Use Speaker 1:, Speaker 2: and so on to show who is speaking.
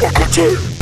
Speaker 1: Fuck a team!